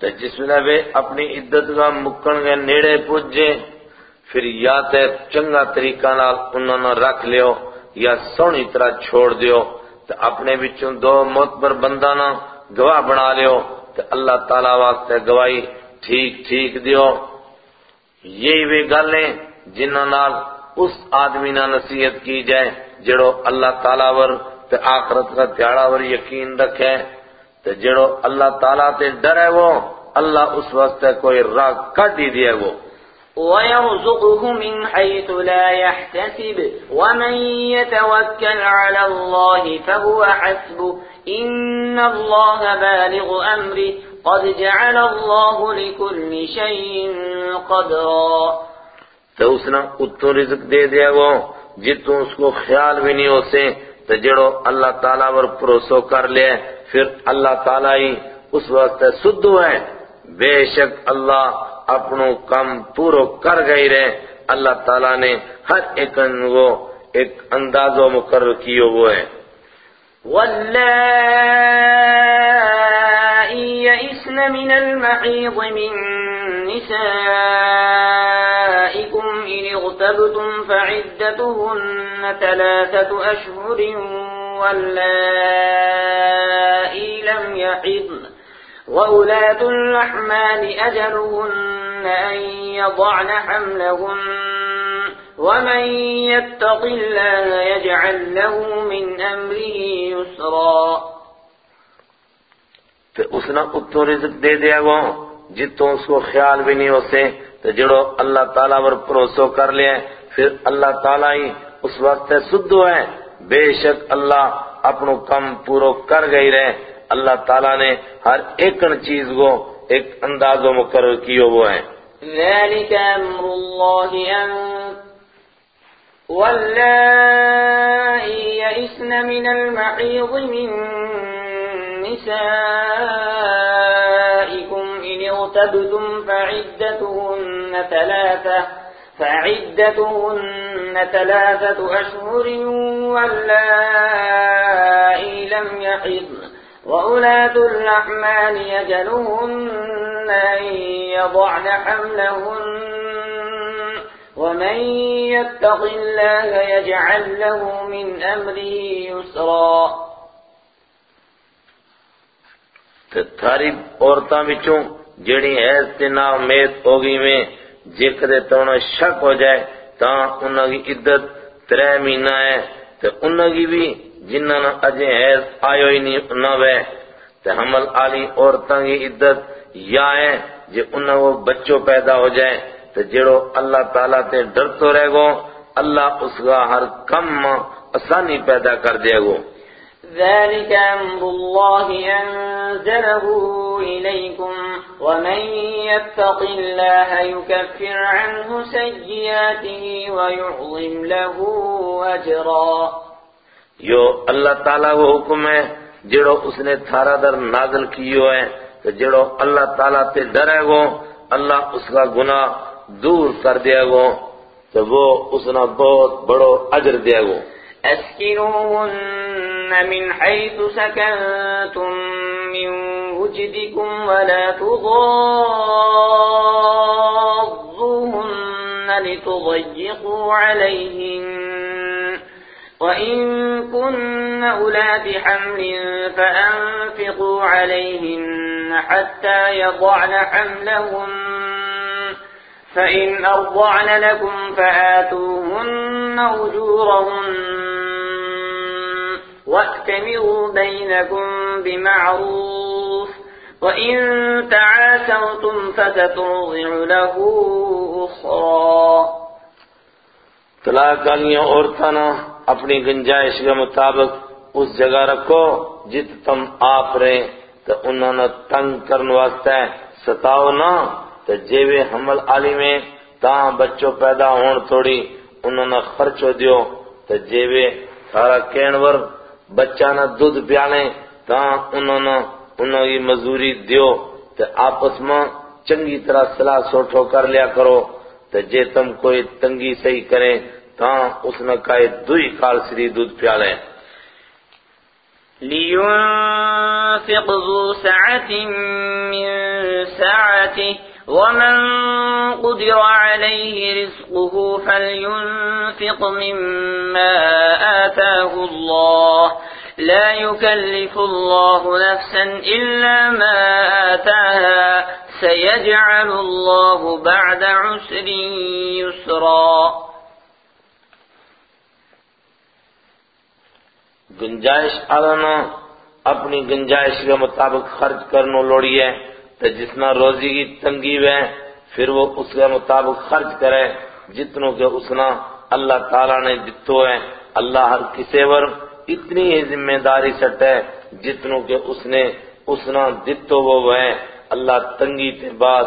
تو جس میں وہ اپنی عدت کا مکن کے نیڑے پوجے، پھر یا تے چنگا طریقہ نال انہوں نے رکھ لیو یا سونی طرح چھوڑ دیو تو اپنے بچوں دو موتبر بندہ نہ گواہ بنا لیو تو اللہ تعالیٰ واسطے گواہی ٹھیک ٹھیک دیو۔ یہی وہ گلیں جنہوں نال اس آدمی نہ نصیحت کی جائے، جڑو اللہ تعالیٰ ور تے آخرت کا تیارا ور یقین رکھے۔ تے جڑو اللہ تعالیٰ تے ڈرے وہ اللہ اس واسطے کوئی راہ کٹ ہی دیا وہ۔ ويرزقه من حيث لا يحتسب ومن يتوكل على الله فهو حسبه إن الله بالغ أمره قد جعل الله لكل شيء قدرا۔ تو اس نے اتو رزق دے دیا گو جتوں اس کو خیال بھی نہیں ہو سے تو جڑو اللہ تعالیٰ ور پروسو کر لے پھر اللہ تعالیٰ ہی اس وقت سدھو ہے بے شک اللہ اپنو کم پورو کر گئی رہے۔ اللہ تعالیٰ نے ہر ایک وہ ایک انداز و مقرر کیو وہ ہے واللائي يئسن من المحيض من نسائكم إن اغتبتم فعدتهن ثلاثة أشهر واللائي لم يحضن. وأولاة الأحمال أجلهن أن يضعن حملهن. ومن يتق الله يجعل له من أمره يسرا. تو اس نے اتو رزق دے دیا گو جتوں اس کو خیال بھی نہیں ہو سے تو جڑو اللہ تعالیٰ ور پروسو کر لیا پھر اللہ تعالیٰ ہی اس وقت سدھو ہے بے شک اللہ اپنو کم پورو کر گئی رہے۔ اللہ تعالیٰ نے ہر ایک چیز کو ایک انداز و مقرر کیو وہ ہے ذلك أمر الله أن واللائي يئسن من المحيض من نسائكم إن اغتبتم فعدتهن ثلاثة فعدتهن ثلاثة أشهر واللائي لم يحضن وأولاة الأحمال يجلهن أن يضعن حملهن. ومن يتق الله يجعل له من أمره يسرا. تے تھاری عورتاں وچوں جڑی حیض تے نا امید ہوگی میں جے کدے تونا شک ہو جائے تاں انہاں کی عدت ترے مہینہ ہے تے انہاں کی بھی جنہاں نہ اجے حیض آیو ہی نہیں نہ وے تے حمل آلی عورتاں کی عدت یا ہے جے انہاں وہ بچوں پیدا ہو جائے تے جڑو اللہ تعالیٰ تے ڈر تو رہ گو اللہ اس کا ہر کم آسانی پیدا کر دے گو۔ ذلك أمر الله أنزله إليكم ومن يتق الله يكفر عنه سيئاته ويعظم له أجرا یو اللہ تعالیٰ وہ حکم ہے جڑو اس نے تھارا در نازل کیو ہے تو جڑو اللہ تعالیٰ تے ڈرے گو اللہ اس کا گناہ دور کر دیا گو تو وہ اس نے بہت بڑو اجر دیا گو۔ أسكنوهن من حيث سكنتم من وجدكم ولا تضاضوهن لتضيقوا عليهن. وإن كن أولاد حمل فأنفقوا عليهن حتى يضعن حملهن. فإن أرضعن لكم فآتوهن أجورهن. وأتمروا بينكم بمعروف وإن تعاسرتم فسترضع له أخرى۔ طلاق والیاں عورتاں اپنی گنجائش کے مطابق اس جگہ رکھو جت تم آپ رہے تو انہوں نے تنگ کرنے واسطے ستاؤ نہ تو جیوے حمل آلی میں تاں بچوں پیدا ہون تھوڑی انہوں نے خرچو دیو تو جیوے سارا کینور بچہ نہ دودھ پیالیں تاں انہوں نے انہوں کی مزوری دیو تو آپس میں چنگی طرح صلاح سوٹھو کر لیا کرو تو جے تم کوئی تنگی صحیح کریں تاں اس نے کہے دوئی کال سری دودھ پیالیں لينفق ذو سعة من سعته ومن قدر عليه رزقه فلينفق مما آتاه الله. لا يكلف الله نفسا إلا ما آتاها. سيجعل الله بعد عسر يسرا. گنجائش آلانا اپنی گنجائش کے مطابق خرچ کرنو لوڑی ہے۔ تو جتنا روزی کی تنگی ہے، پھر وہ اس کے مطابق خرچ کرے، جتنوں کے اسنا اللہ تعالیٰ نے جتو ہے اللہ ہر کسے ور اتنی ہی ذمہ داری سٹ ہے، جتنوں کے اس نے اسنا جتو وہ ہے اللہ تنگی کے بعد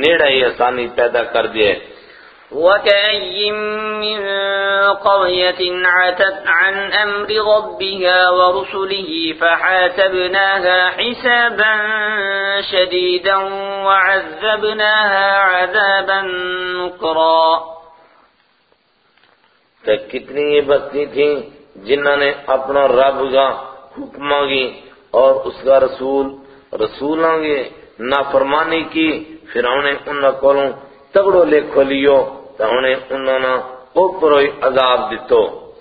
نیڑا ہی آسانی پیدا کر دیے وكأي من قرية عتت عن أمر ربها ورسله فحاسبناها حسابا شديدا وعذبناها عذابا نكرا۔ تو کتنی یہ بستی تھیں جنہوں نے اپنا رب کا حکم گی اور اس کا رسول رسولوں گے نافرمانی کی، پھر انہیں انہوں کولوں تگڑو لے کھولیو انہیں انہوں نے اوپروئی عذاب دیتو۔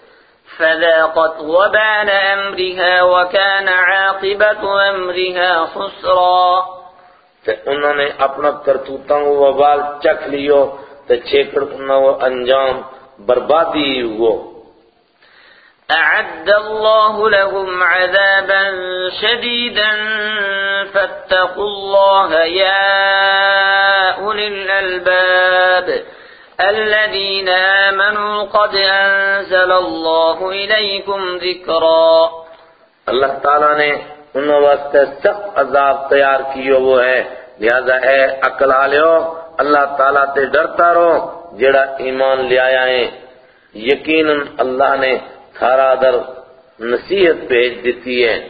فذاقت وبان امرها وكان عاقبت امرها خسرا۔ تو انہوں نے اپنا کرتوتاں وہ وبال چکھ لیو تو چھیکڑ انہوں وہ انجام بربادی ہو أعد الله لهم عذابا شديدا فاتقوا الله يا أولي الألباب الذين آمنوا قد أنزل الله إليكم ذكرا. اللہ تعالیٰ نے انہوں واسطے سخت عذاب تیار کیو وہ ہے۔ لہذا اے عقل آلیو، اللہ تعالیٰ تے ڈرتا رہو، جڑا ایمان لے آیا ہے۔ یقیناً اللہ نے تھارا در نصیحت بھیج دیتی ہے۔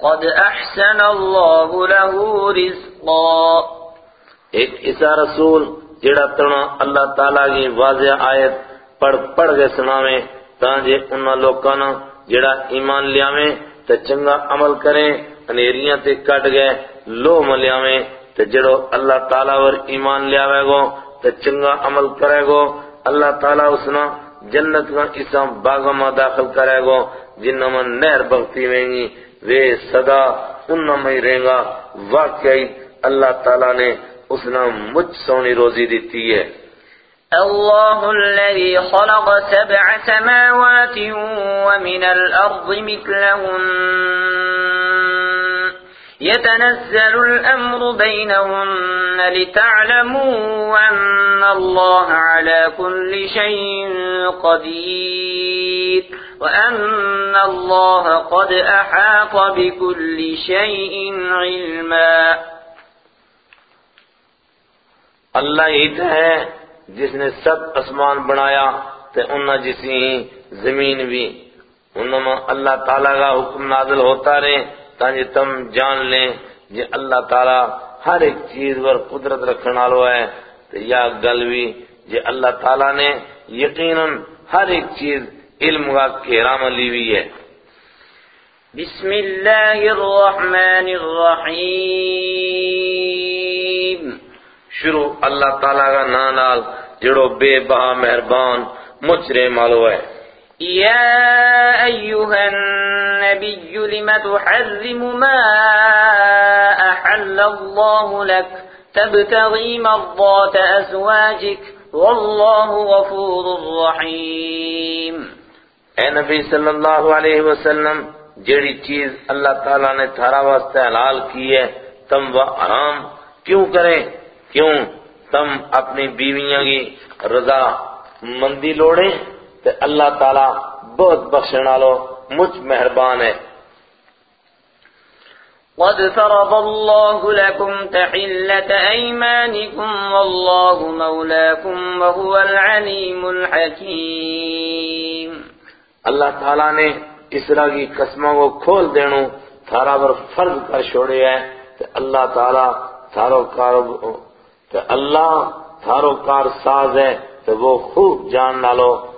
قد أحسن الله له رزقا. ایک ایسا رسول جڑا تنا اللہ تعالیٰ کی واضح آیت پڑھ پڑھ گئے سناویں تانجے انہاں لوکاں جڑا ایمان لیاویں تے چنگا عمل کریں انیریاں تے کٹ گئے لو ملیاویں تے جڑو اللہ تعالیٰ ور ایمان لیاوے گو تے چنگا عمل کرے گو، اللہ تعالیٰ اسنا جنت کا اسا باغ میں داخل کرے گو، جنہاں میں نہر بغتی وینگی۔ وے صدا انہاں میں رہیں گا واقعی اللہ تعالیٰ نے اسنا مجھ سونی روزی دیتی ہے۔ الله الذي خلق سبع سماوات ومن الأرض مثلهن يتنزل الأمر بينهن لتعلموا أن الله على كل شيء قدير وأن الله قد أحاط بكل شيء علما اللہ ہی تو ہے جس نے سب اسمان بنایا تے انہا جسی ہی زمین بھی انہا اللہ تعالیٰ کا حکم نازل ہوتا رہے تاکہ تم جان لیں جی اللہ تعالیٰ ہر ایک چیز پر قدرت رکھنا لو ہے۔ تو یا گل بھی جی اللہ تعالیٰ نے یقیناً ہر ایک چیز علم کا کیرام لی ہوئی ہے۔ بسم اللہ الرحمن الرحیم۔ شروع اللہ تعالیٰ کا نانال جڑو بے بہا مہربان مچرے مالو ہے۔ يا أيها النبي لم تحرم ما أحل الله لك؟ تبتغي مرضات أزواجك والله غفور رحيم. اے نبی صلی اللہ علیہ وسلم، جیڑی چیز اللہ تعالیٰ نے تھارا واسطے حلال کی ہے، تم وہ حرام کیوں کریں کیوں تم اپنی بیویاں کی رضا مندی لوڑیں تے اللہ تعالیٰ بہت بخشنا لو مجھ مہربان ہے۔ قد فرض الله لكم تحلة أيمانكم والله مولاكم وهو العليم الحكيم اللہ تعالیٰ نے اسرا کی قسموں کو کھول دینو تھارا پر فرض کر چھوڑے ہے۔ کہ اللہ تعالیٰ تھارو کار کہ اللہ تھارو کار ساز ہے۔ تو وہ خوب جان نالو۔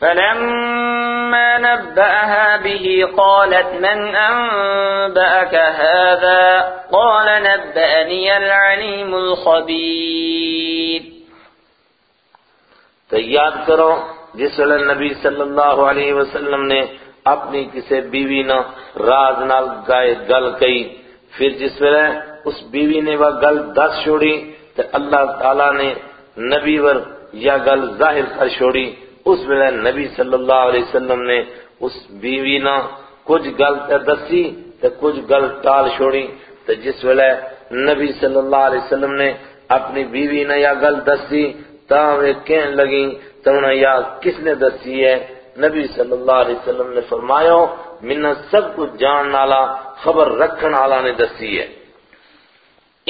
فلما نبأها به قالت من أنبأك هذا؟ قال نبأني العليم الخبير. تو یاد کرو، جس وقت نبی صلی اللہ علیہ وسلم نے اپنی کسی بیوی نہ راز نال گائے گل کئی پھر جس ویلے اس بیوی نے وہ گل دس چھوڑی تو اللہ تعالیٰ نے نبی ور یا گل ظاہر کر چھوڑی اس ویلے نبی صلی اللہ علیہ وسلم نے اس بیوی نہ کچھ گل تے دسی تے کچھ گل ٹال چھوڑی تو جس ویلے نبی صلی اللہ علیہ وسلم نے اپنی بیوی نہ یا گل دسی تا وہ کہن لگی تو یا کس نے دسی ہے؟ نبی صلی اللہ علیہ وسلم نے فرمایا منہ سب کچھ جان نالا، خبر رکھن والا نے دسی ہے۔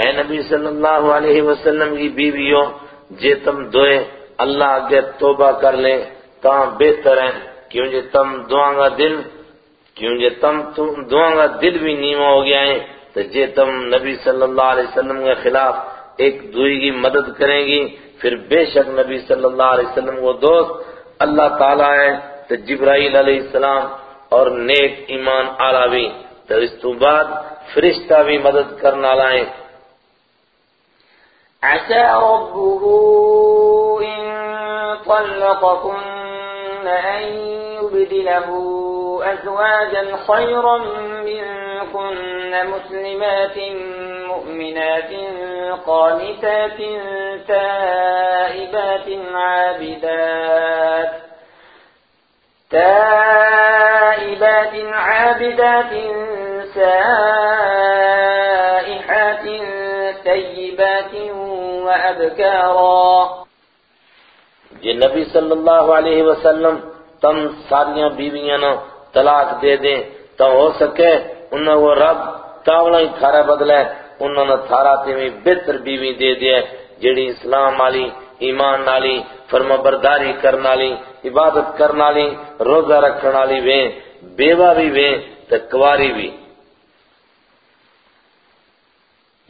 اے نبی صلی اللہ علیہ وسلم کی بیویوں، جے تم دوئے، اللہ آگے توبہ کر لیں تاں بہتر ہیں۔ کیوں جے تم دعاں گا دل، کیوں جے تم دعاں گا دل بھی نیمہ ہو گیا ہے تو جے تم نبی صلی اللہ علیہ وسلم کے خلاف ایک دوئی کی مدد کریں گی، پھر بے شک نبی صلی اللہ علیہ وسلم کو دوست اللہ تعالیٰ ہے تو جبرائیل علیہ السلام اور نیک ایمان آلہ بھی۔ تو اس تو بعد فرشتہ بھی مدد کرنا لائیں عسى ربه إن طلقكن أن يبدله أزواجا خيرا منكن مسلمات مؤمنات قانتات تائبات عابدات. تائبات عابدات سائحات وأبكارا یہ نبی صلی اللہ علیہ وسلم تم ساریاں بیویاں نہ طلاق دے دیں تو ہو سکے انہوں وہ رب تاولا ہی تھارا بدلے انہوں نے تھارا تیمی بہتر بیوی دے دیا جڑی اسلام والی، ایمان والی فرما برداری کرنے والی، عبادت کرنے والی، روزہ رکھنے والی ویں، بیوہ بھی ویں تے کواری بھی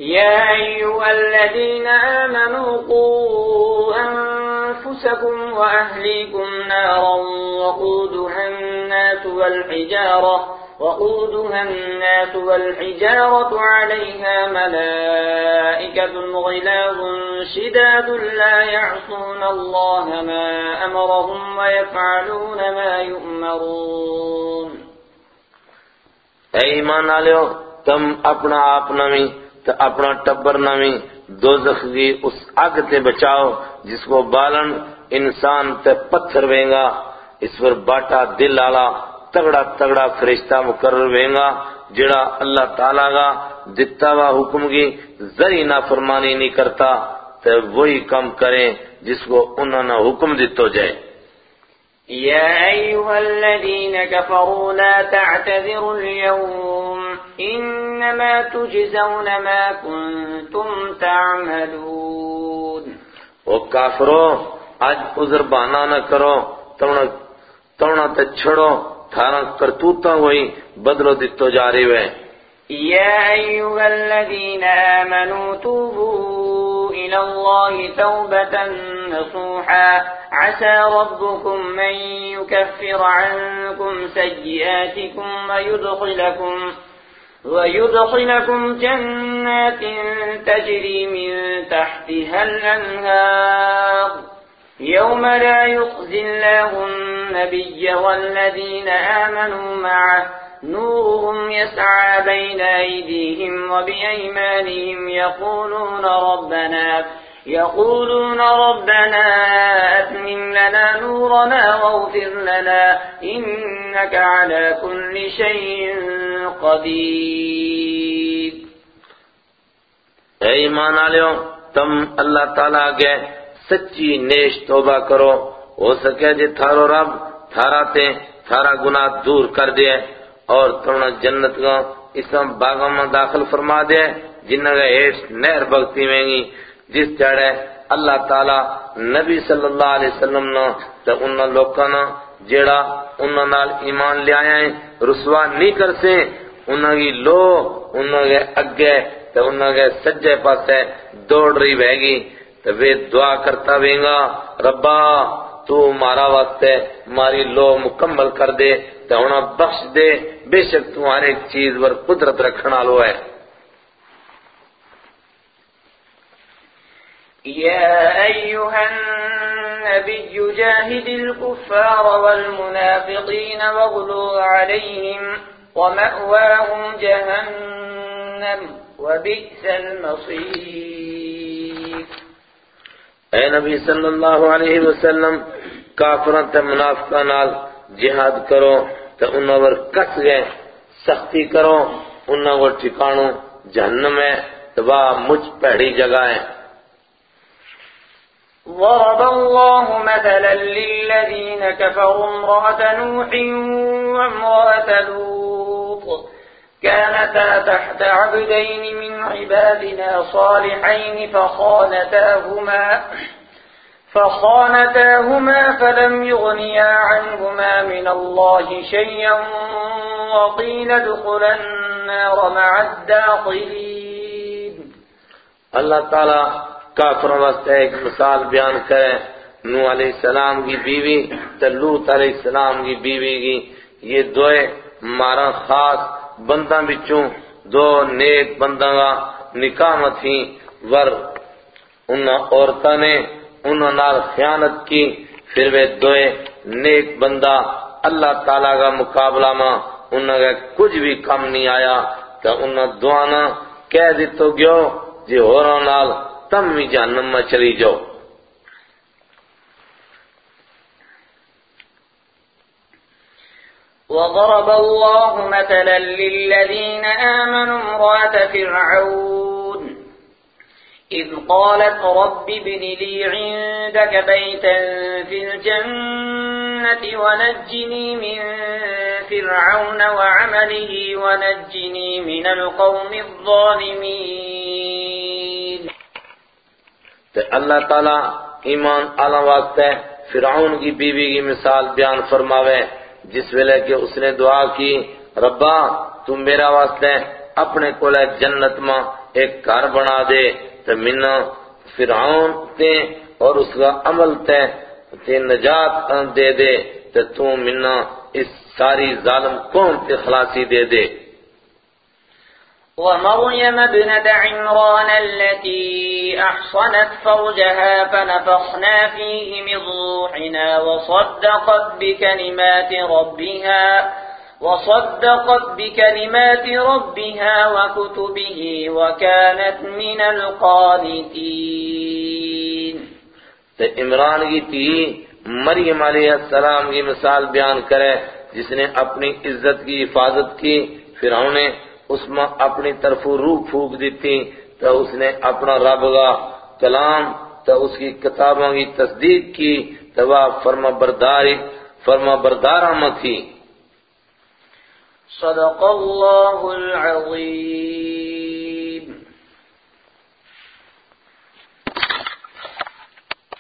يا أيها الذين آمنوا قوا أنفسكم وأهليكم نارا وقودها الناس والحجارة وقودها الناس والحجارة عليها ملائكة غلاظ شداد لا يعصون الله ما أمرهم ويفعلون ما يؤمرون اے ایمان آلیو تم اپنا آپ نویں تو اپنا ٹبر نویں دوزخ کی اس اگ تے بچاؤ جس کو بالن انسان تے پتھر وینگا اس پر باٹا دل آلا تگڑا تگڑا فرشتہ مقرر وینگا جڑا اللہ تعالیٰ کا دتا ہوا حکم کی ذری نافرمانی نہیں کرتا تو وہی کم کریں جس کو انہوں نے حکم دیتو جائے۔ يا أيها الذين كفروا لا تعتذروا اليوم إنما تجزون ما كنتم تعملون او کافرو آج عذر بہانا نہ کرو تونا تونا تے چھڑو تھارا کرتوتا ہوئی بدلو دیتو جا رہی ہوئے يا أيها الذين آمنوا توبوا إلى الله توبة نصوحا. عسى ربكم من يكفر عنكم سيئاتكم ويدخلكم ويدخلكم جنات تجري من تحتها الأنهار. يوم لا يخزي الله النبي والذين آمنوا معه نورهم يسعى بين أيديهم وبأيمانهم يقولون ربنا يقولون ربنا أتمم لنا نورنا واغفر لنا، إنك على كل شيء قدير. اے ایمان آلیو تم اللہ تعالیٰ کے سچی نیش توبہ کرو، ہو سکے جے تھارو رب تھارا تے تھارا گناہ دور کر دے۔ اور تمنا جنت کا اسم باغ میں داخل فرما دے، جنہ کا ایش نہر بگتی میں گی، جس چڑھے اللہ تعالی نبی صلی اللہ علیہ وسلم نے تو انہاں لوکاں نے جیڑا انہاں نال ایمان لے آیا ہے، رسوا نہیں کر سے انہاں کی لو انہاں کے اگے تو انہاں کے سجے پاسے دوڑ رہی بہ گی۔ تو وہ دعا کرتا گا، ربا، تو مارا واسطے ماری لو مکمل کر دے، تو انہاں بخش دے بے شک تو ہر ایک چیز پر قدرت رکھنا لو ہے۔ يا أيها النبي جاهد الكفار والمنافقين واغلو عليهم ومأواهم جهنم وبئس المصير اے نبی صلی اللہ علیہ وسلم کافران تے منافقان نال جہاد کرو۔ تے انہاں ور کس گئے، سختی کرو، انہاں ور ٹھکانو جہنم ہے تبا مجھ پیڑی جگہ ہے۔ ضرب الله مثلا للذين كفروا امرأة نوح وامرأة لوط. كانتا تحت عبدين من عبادنا صالحين فخانتاهما فخانتاهما. فخانتاهما فلم يغنيا عنهما من الله شيئا وقيل ادخلا النار مع الداخلين. اللہ تعالی کافروں واسطے ایک مثال بیان کرے۔ نو علیہ السلام کی بیوی تلوت علیہ السلام کی بیوی کی یہ دوئے مارا خاص بندہ بچوں دو نیک بندہ کا نکاح تھی ور ان عورتوں نے انہوں نال خیانت کی، پھر وہ دوئے نیک بندہ اللہ تعالیٰ کا مقابلہ ماں انہوں کا کچھ بھی کم نہیں آیا۔ تو انہوں دعانا کہہ دیتو گیو جی ہو رہا نال تم بھی جہنم میں چلی جاؤ۔ وضرب الله مثلا للذين آمنوا امرأة فرعون إذ قالت رب ابن لي عندك بيتا في الجنة ونجني من فرعون وعمله ونجني من القوم الظالمين۔ تو اللہ تعالیٰ ایمان آلہ واسطے فرعون کی بیوی کی مثال بیان فرماوے، جس ویلے کہ اس نے دعا کی، ربا تم میرا واسطے اپنے کولے جنت ماں ایک گھر بنا دے۔ تو منا فرعون تے اور اس کا عمل تے تے نجات دے دے تو تم منا اس ساری ظالم قوم تے خلاصی دے دے۔ ومريم ابنة عمران التي أحصنت فرجها فنفخنا فيه من روحنا وصدقت بكلمات ربها وصدقت بكلمات ربها وكتبه وكانت من القانتين. عمران کی تھی مریم علیہ السلام کی مثال بیان کرے، جس نے اپنی عزت کی حفاظت کی پھر ہم نے اس میں اپنی طرف روح پھوک دیتی، تو اس نے اپنا رب کا کلام، تو اس کی کتابوں کی تصدیق کی، تو وہ فرما برداری، فرما بردارہ میں تھی۔ صدق الله العظيم.